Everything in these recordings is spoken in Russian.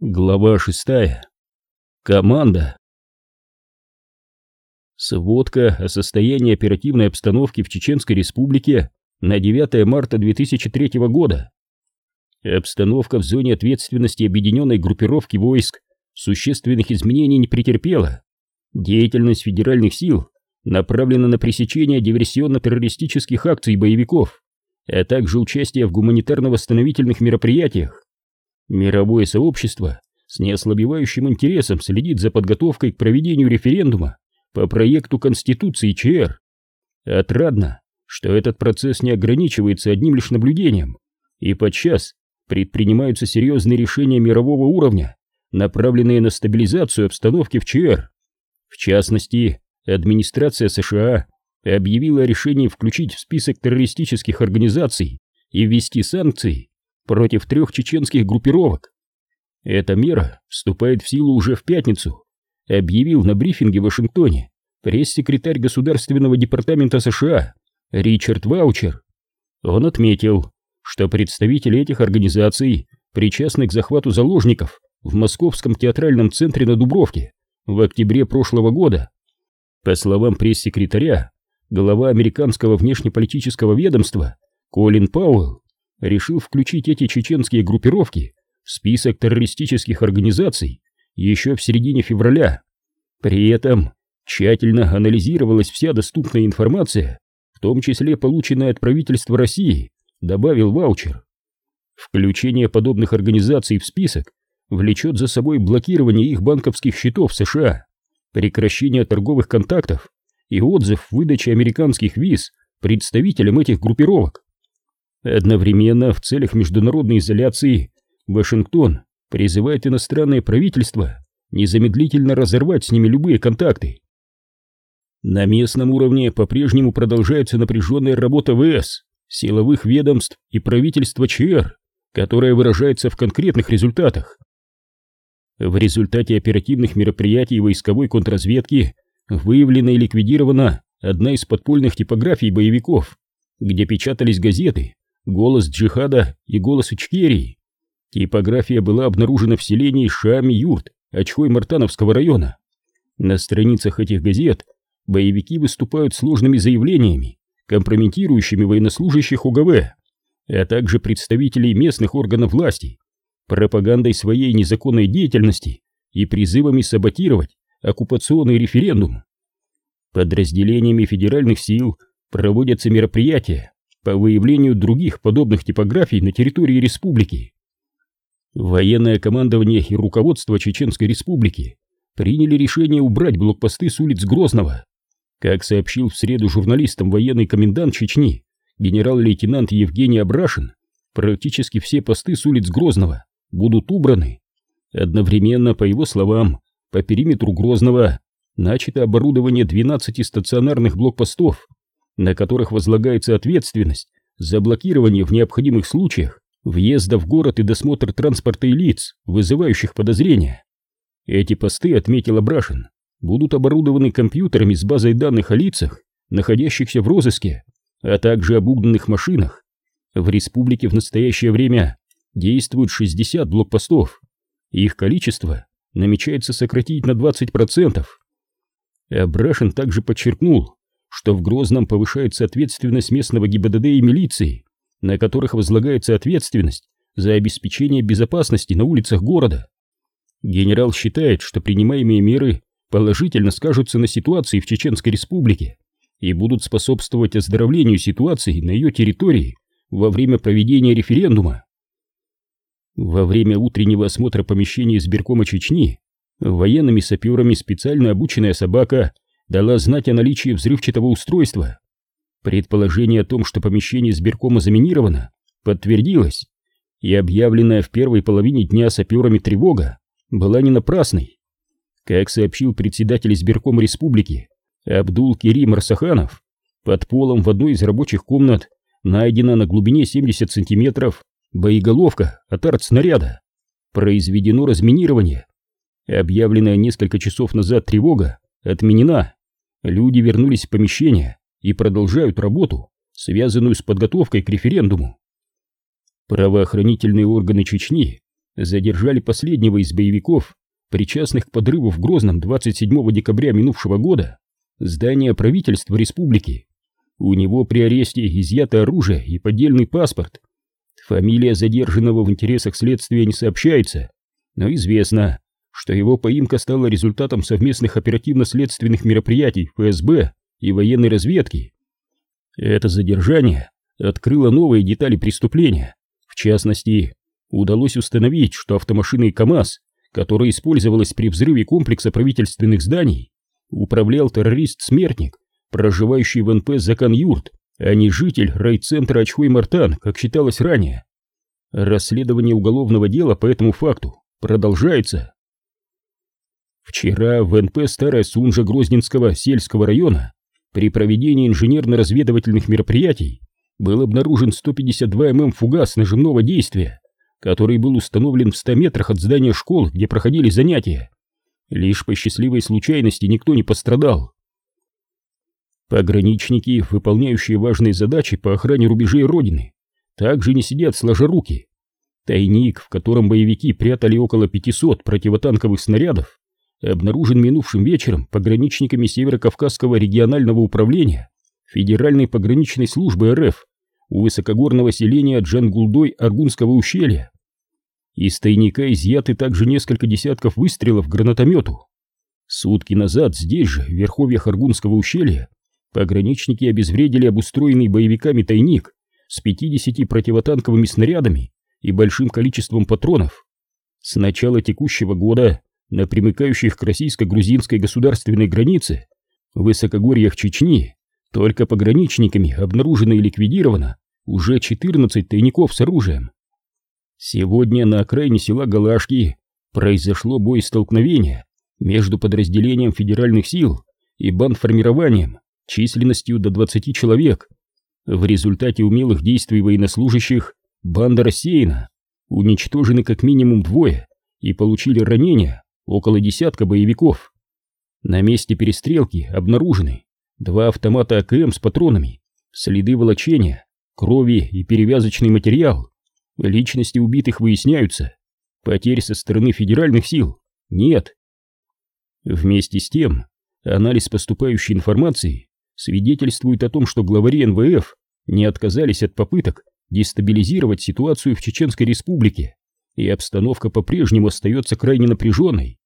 Глава шестая. Команда. Сводка о состоянии оперативной обстановки в Чеченской Республике на 9 марта 2003 года. Обстановка в зоне ответственности объединенной группировки войск существенных изменений не претерпела. Деятельность федеральных сил направлена на пресечение диверсионно-террористических акций боевиков, а также участие в гуманитарно-восстановительных мероприятиях. Мировое сообщество с неослабевающим интересом следит за подготовкой к проведению референдума по проекту Конституции ЧР. Отрадно, что этот процесс не ограничивается одним лишь наблюдением, и подчас предпринимаются серьезные решения мирового уровня, направленные на стабилизацию обстановки в ЧР. В частности, администрация США объявила о решении включить в список террористических организаций и ввести санкции против трех чеченских группировок. Эта мера вступает в силу уже в пятницу, объявил на брифинге в Вашингтоне пресс-секретарь Государственного департамента США Ричард Ваучер. Он отметил, что представители этих организаций причастны к захвату заложников в Московском театральном центре на Дубровке в октябре прошлого года. По словам пресс-секретаря, глава американского внешнеполитического ведомства Колин Пауэлл решил включить эти чеченские группировки в список террористических организаций еще в середине февраля. При этом тщательно анализировалась вся доступная информация, в том числе полученная от правительства России, добавил ваучер. Включение подобных организаций в список влечет за собой блокирование их банковских счетов в США, прекращение торговых контактов и отзыв выдачи американских виз представителям этих группировок. Одновременно в целях международной изоляции Вашингтон призывает иностранные правительства незамедлительно разорвать с ними любые контакты. На местном уровне по-прежнему продолжается напряженная работа ВС, силовых ведомств и правительства ЧР, которая выражается в конкретных результатах. В результате оперативных мероприятий войсковой контрразведки выявлена и ликвидирована одна из подпольных типографий боевиков, где печатались газеты, голос джихада и голос Ичкерии. Типография была обнаружена в селении Шами-Юрт, Очхой-Мартановского района. На страницах этих газет боевики выступают сложными заявлениями, компрометирующими военнослужащих УГВ, а также представителей местных органов власти, пропагандой своей незаконной деятельности и призывами саботировать оккупационный референдум. Подразделениями федеральных сил проводятся мероприятия, по выявлению других подобных типографий на территории республики. Военное командование и руководство Чеченской республики приняли решение убрать блокпосты с улиц Грозного. Как сообщил в среду журналистам военный комендант Чечни, генерал-лейтенант Евгений Абрашин, практически все посты с улиц Грозного будут убраны. Одновременно, по его словам, по периметру Грозного начато оборудование 12 стационарных блокпостов, на которых возлагается ответственность за блокирование в необходимых случаях въезда в город и досмотр транспорта и лиц, вызывающих подозрения. Эти посты, отметил Абрашин, будут оборудованы компьютерами с базой данных о лицах, находящихся в розыске, а также об угнанных машинах. В республике в настоящее время действуют 60 блокпостов. Их количество намечается сократить на 20%. Абрашин также подчеркнул, что в Грозном повышается ответственность местного ГИБДД и милиции, на которых возлагается ответственность за обеспечение безопасности на улицах города. Генерал считает, что принимаемые меры положительно скажутся на ситуации в Чеченской Республике и будут способствовать оздоровлению ситуации на ее территории во время проведения референдума. Во время утреннего осмотра помещений избиркома Чечни военными саперами специально обученная собака дала знать о наличии взрывчатого устройства. Предположение о том, что помещение сберкома заминировано, подтвердилось, и объявленная в первой половине дня саперами тревога была не напрасной. Как сообщил председатель избиркома республики Абдул Керим Арсаханов, под полом в одной из рабочих комнат найдена на глубине 70 сантиметров боеголовка от артснаряда. Произведено разминирование. Объявленная несколько часов назад тревога отменена. Люди вернулись в помещение и продолжают работу, связанную с подготовкой к референдуму. Правоохранительные органы Чечни задержали последнего из боевиков, причастных к подрыву в Грозном 27 декабря минувшего года здания правительства республики. У него при аресте изъято оружие и поддельный паспорт. Фамилия задержанного в интересах следствия не сообщается, но известно, что его поимка стала результатом совместных оперативно-следственных мероприятий ФСБ и военной разведки. Это задержание открыло новые детали преступления. В частности, удалось установить, что автомашиной КАМАЗ, которая использовалась при взрыве комплекса правительственных зданий, управлял террорист-смертник, проживающий в НП Закан-Юрт, а не житель райцентра Ачхуй-Мартан, как считалось ранее. Расследование уголовного дела по этому факту продолжается. Вчера в НП Старая Сунжа Грозненского сельского района при проведении инженерно-разведывательных мероприятий был обнаружен 152 мм фугас нажимного действия, который был установлен в 100 метрах от здания школ, где проходили занятия. Лишь по счастливой случайности никто не пострадал. Пограничники, выполняющие важные задачи по охране рубежей Родины, также не сидят сложа руки. Тайник, в котором боевики прятали около 500 противотанковых снарядов, обнаружен минувшим вечером пограничниками Северо-Кавказского регионального управления Федеральной пограничной службы РФ у высокогорного селения Джангулдой Аргунского ущелья. Из тайника изъяты также несколько десятков выстрелов гранатомету. Сутки назад здесь же, в верховьях Аргунского ущелья, пограничники обезвредили обустроенный боевиками тайник с 50 противотанковыми снарядами и большим количеством патронов. С начала текущего года на примыкающих к российско-грузинской государственной границе в высокогорьях Чечни только пограничниками обнаружено и ликвидировано уже 14 тайников с оружием. Сегодня на окраине села Галашки произошло боестолкновение между подразделением федеральных сил и бандформированием численностью до 20 человек. В результате умелых действий военнослужащих банда рассеяна, уничтожены как минимум двое и получили ранения около десятка боевиков. На месте перестрелки обнаружены два автомата АКМ с патронами, следы волочения, крови и перевязочный материал. Личности убитых выясняются. Потерь со стороны федеральных сил нет. Вместе с тем, анализ поступающей информации свидетельствует о том, что главари НВФ не отказались от попыток дестабилизировать ситуацию в Чеченской Республике, и обстановка по-прежнему остается крайне напряженной.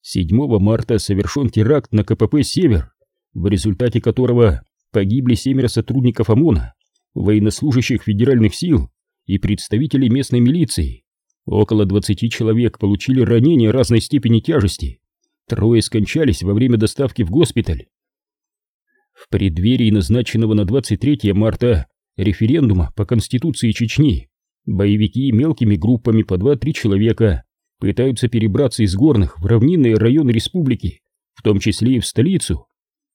7 марта совершен теракт на КПП «Север», в результате которого погибли семеро сотрудников ОМОНа, военнослужащих федеральных сил и представителей местной милиции. Около 20 человек получили ранения разной степени тяжести. Трое скончались во время доставки в госпиталь. В преддверии назначенного на 23 марта референдума по Конституции Чечни боевики мелкими группами по 2-3 человека пытаются перебраться из горных в равнинные районы республики, в том числе и в столицу.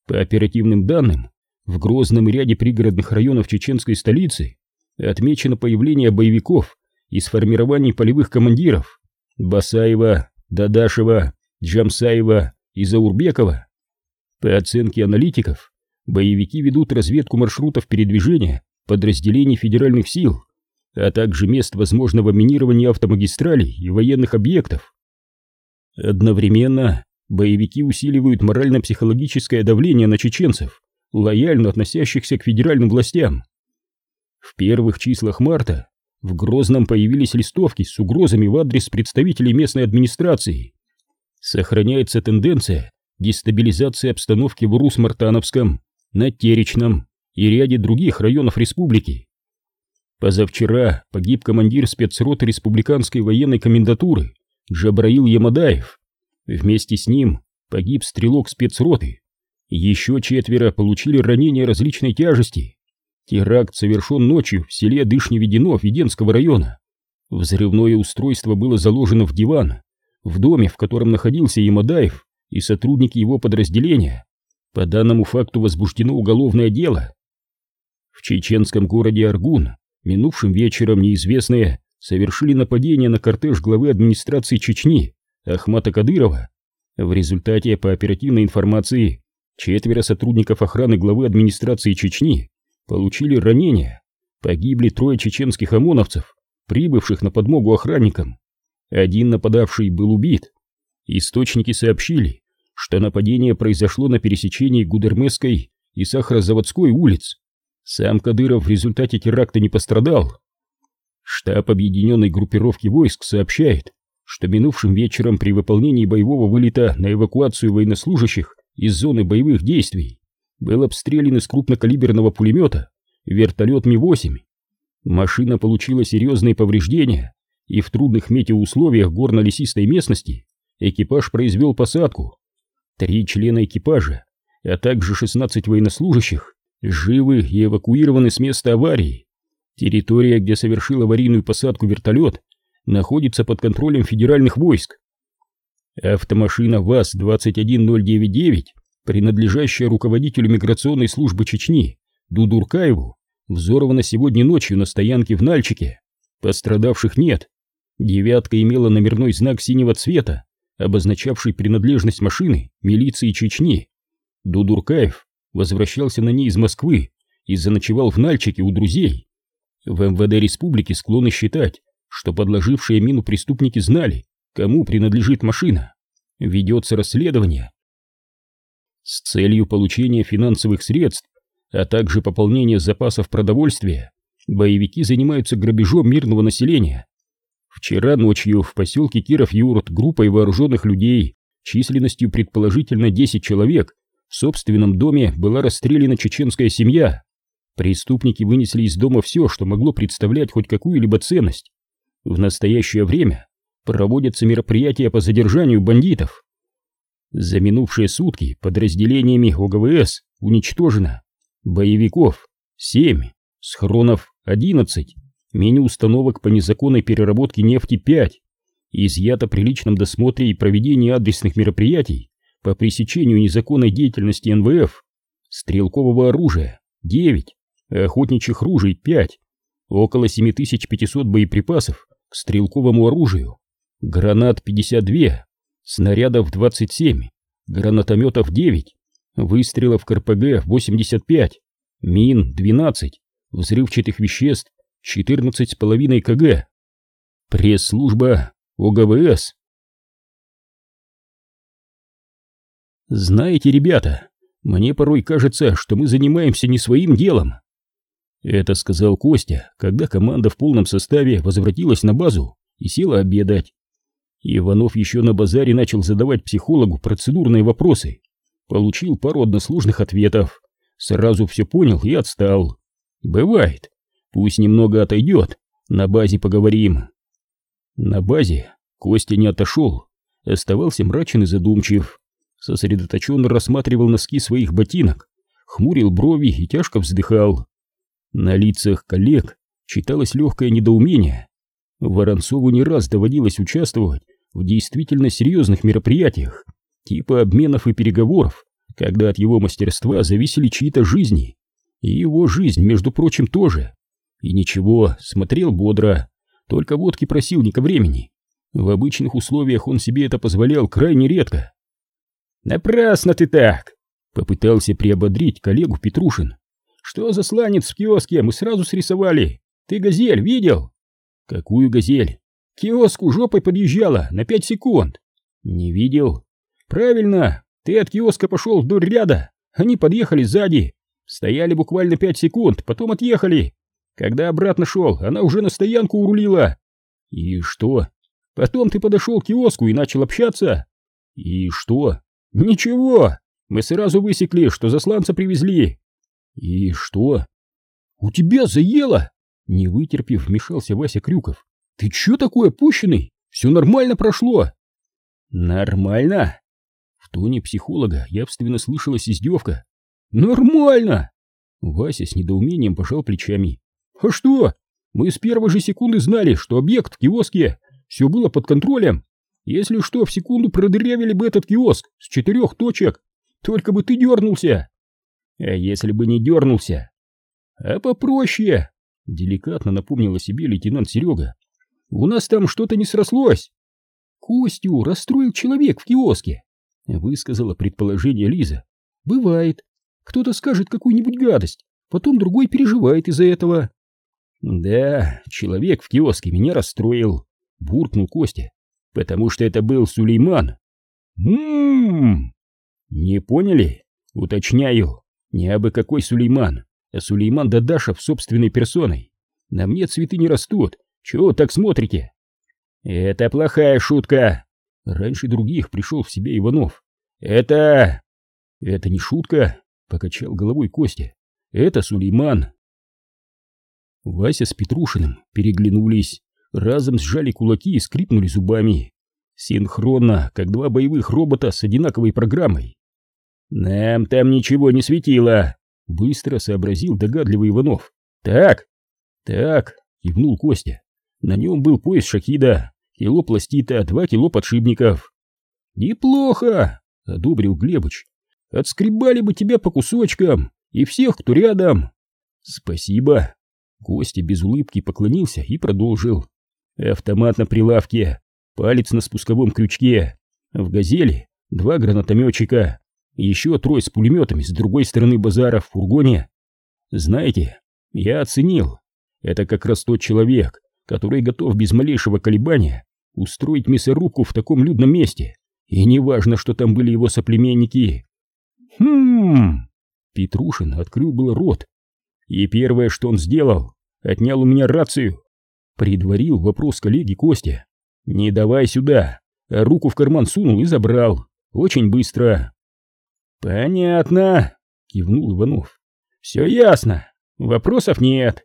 По оперативным данным, в Грозном и ряде пригородных районов чеченской столицы отмечено появление боевиков из формирований полевых командиров Басаева, Дадашева, Джамсаева и Заурбекова. По оценке аналитиков, боевики ведут разведку маршрутов передвижения подразделений федеральных сил, а также мест возможного минирования автомагистралей и военных объектов. Одновременно боевики усиливают морально-психологическое давление на чеченцев, лояльно относящихся к федеральным властям. В первых числах марта в Грозном появились листовки с угрозами в адрес представителей местной администрации. Сохраняется тенденция дестабилизации обстановки в Урус-Мартановском, на Теречном и ряде других районов республики. Позавчера погиб командир спецроты республиканской военной комендатуры Джабраил Ямадаев. Вместе с ним погиб стрелок спецроты. Еще четверо получили ранения различной тяжести. Теракт совершен ночью в селе Дышневедено Веденского района. Взрывное устройство было заложено в диван, в доме, в котором находился Ямадаев и сотрудники его подразделения. По данному факту возбуждено уголовное дело. В чеченском городе Аргун минувшим вечером неизвестные совершили нападение на кортеж главы администрации Чечни Ахмата Кадырова. В результате, по оперативной информации, четверо сотрудников охраны главы администрации Чечни получили ранения. Погибли трое чеченских ОМОНовцев, прибывших на подмогу охранникам. Один нападавший был убит. Источники сообщили, что нападение произошло на пересечении Гудермесской и Сахарозаводской улиц. Сам Кадыров в результате теракта не пострадал. Штаб объединенной группировки войск сообщает, что минувшим вечером при выполнении боевого вылета на эвакуацию военнослужащих из зоны боевых действий был обстрелян из крупнокалиберного пулемета вертолет Ми-8. Машина получила серьезные повреждения, и в трудных метеоусловиях горно-лесистой местности экипаж произвел посадку. Три члена экипажа, а также 16 военнослужащих, живы и эвакуированы с места аварии. Территория, где совершил аварийную посадку вертолет, находится под контролем федеральных войск. Автомашина ВАЗ-21099, принадлежащая руководителю миграционной службы Чечни Дудуркаеву, взорвана сегодня ночью на стоянке в Нальчике. Пострадавших нет. Девятка имела номерной знак синего цвета, обозначавший принадлежность машины милиции Чечни. Дудуркаев возвращался на ней из Москвы и заночевал в Нальчике у друзей. В МВД республики склонны считать, что подложившие мину преступники знали, кому принадлежит машина. Ведется расследование. С целью получения финансовых средств, а также пополнения запасов продовольствия, боевики занимаются грабежом мирного населения. Вчера ночью в поселке Киров-Юрт группой вооруженных людей численностью предположительно 10 человек в собственном доме была расстреляна чеченская семья. Преступники вынесли из дома все, что могло представлять хоть какую-либо ценность. В настоящее время проводятся мероприятия по задержанию бандитов. За минувшие сутки подразделениями ОГВС уничтожено боевиков 7, схронов 11, мини-установок по незаконной переработке нефти 5, изъято при личном досмотре и проведении адресных мероприятий по пресечению незаконной деятельности НВФ, стрелкового оружия 9, охотничьих ружей 5, около 7500 боеприпасов к стрелковому оружию, гранат 52, снарядов 27, гранатометов 9, выстрелов КРПГ 85, мин 12, взрывчатых веществ 14,5 кг. Пресс-служба ОГВС. Знаете, ребята, мне порой кажется, что мы занимаемся не своим делом. Это сказал Костя, когда команда в полном составе возвратилась на базу и села обедать. Иванов еще на базаре начал задавать психологу процедурные вопросы. Получил пару односложных ответов. Сразу все понял и отстал. Бывает. Пусть немного отойдет. На базе поговорим. На базе Костя не отошел. Оставался мрачен и задумчив. Сосредоточенно рассматривал носки своих ботинок. Хмурил брови и тяжко вздыхал. На лицах коллег читалось легкое недоумение. Воронцову не раз доводилось участвовать в действительно серьезных мероприятиях, типа обменов и переговоров, когда от его мастерства зависели чьи-то жизни. И его жизнь, между прочим, тоже. И ничего, смотрел бодро, только водки просил не ко времени. В обычных условиях он себе это позволял крайне редко. «Напрасно ты так!» — попытался приободрить коллегу Петрушин. Что за сланец в киоске мы сразу срисовали? Ты газель видел? Какую газель? К киоску жопой подъезжала на пять секунд. Не видел. Правильно, ты от киоска пошел вдоль ряда, они подъехали сзади. Стояли буквально пять секунд, потом отъехали. Когда обратно шел, она уже на стоянку урулила. И что? Потом ты подошел к киоску и начал общаться. И что? Ничего. Мы сразу высекли, что засланца привезли. «И что?» «У тебя заело!» Не вытерпев, вмешался Вася Крюков. «Ты чё такой опущенный? Все нормально прошло!» «Нормально?» В тоне психолога явственно слышалась издевка. «Нормально!» Вася с недоумением пожал плечами. «А что? Мы с первой же секунды знали, что объект в киоске. Все было под контролем. Если что, в секунду продырявили бы этот киоск с четырех точек. Только бы ты дернулся!» А если бы не дернулся? А попроще, деликатно напомнил о себе лейтенант Серега. У нас там что-то не срослось. Костю расстроил человек в киоске, высказала предположение Лиза. Бывает. Кто-то скажет какую-нибудь гадость, потом другой переживает из-за этого. Да, человек в киоске меня расстроил, буркнул Костя. Потому что это был Сулейман. Ммм. Не поняли? Уточняю, не абы какой Сулейман, а Сулейман Дадашев собственной персоной. На мне цветы не растут, чего так смотрите? Это плохая шутка. Раньше других пришел в себя Иванов. Это... Это не шутка, покачал головой Костя. Это Сулейман. Вася с Петрушиным переглянулись, разом сжали кулаки и скрипнули зубами. Синхронно, как два боевых робота с одинаковой программой. «Нам там ничего не светило», — быстро сообразил догадливый Иванов. «Так?» «Так», — кивнул Костя. «На нем был пояс шахида, кило пластита, два кило подшипников». «Неплохо», — одобрил Глебыч. «Отскребали бы тебя по кусочкам, и всех, кто рядом». «Спасибо». Костя без улыбки поклонился и продолжил. «Автомат на прилавке, палец на спусковом крючке, в «Газели» два гранатометчика, еще трое с пулеметами с другой стороны базара в фургоне. Знаете, я оценил, это как раз тот человек, который готов без малейшего колебания устроить мясорубку в таком людном месте, и неважно, что там были его соплеменники. Хм. Петрушин открыл был рот, и первое, что он сделал, отнял у меня рацию. Предварил вопрос коллеги Костя. «Не давай сюда!» а руку в карман сунул и забрал. Очень быстро. «Понятно», — кивнул Иванов. «Все ясно. Вопросов нет.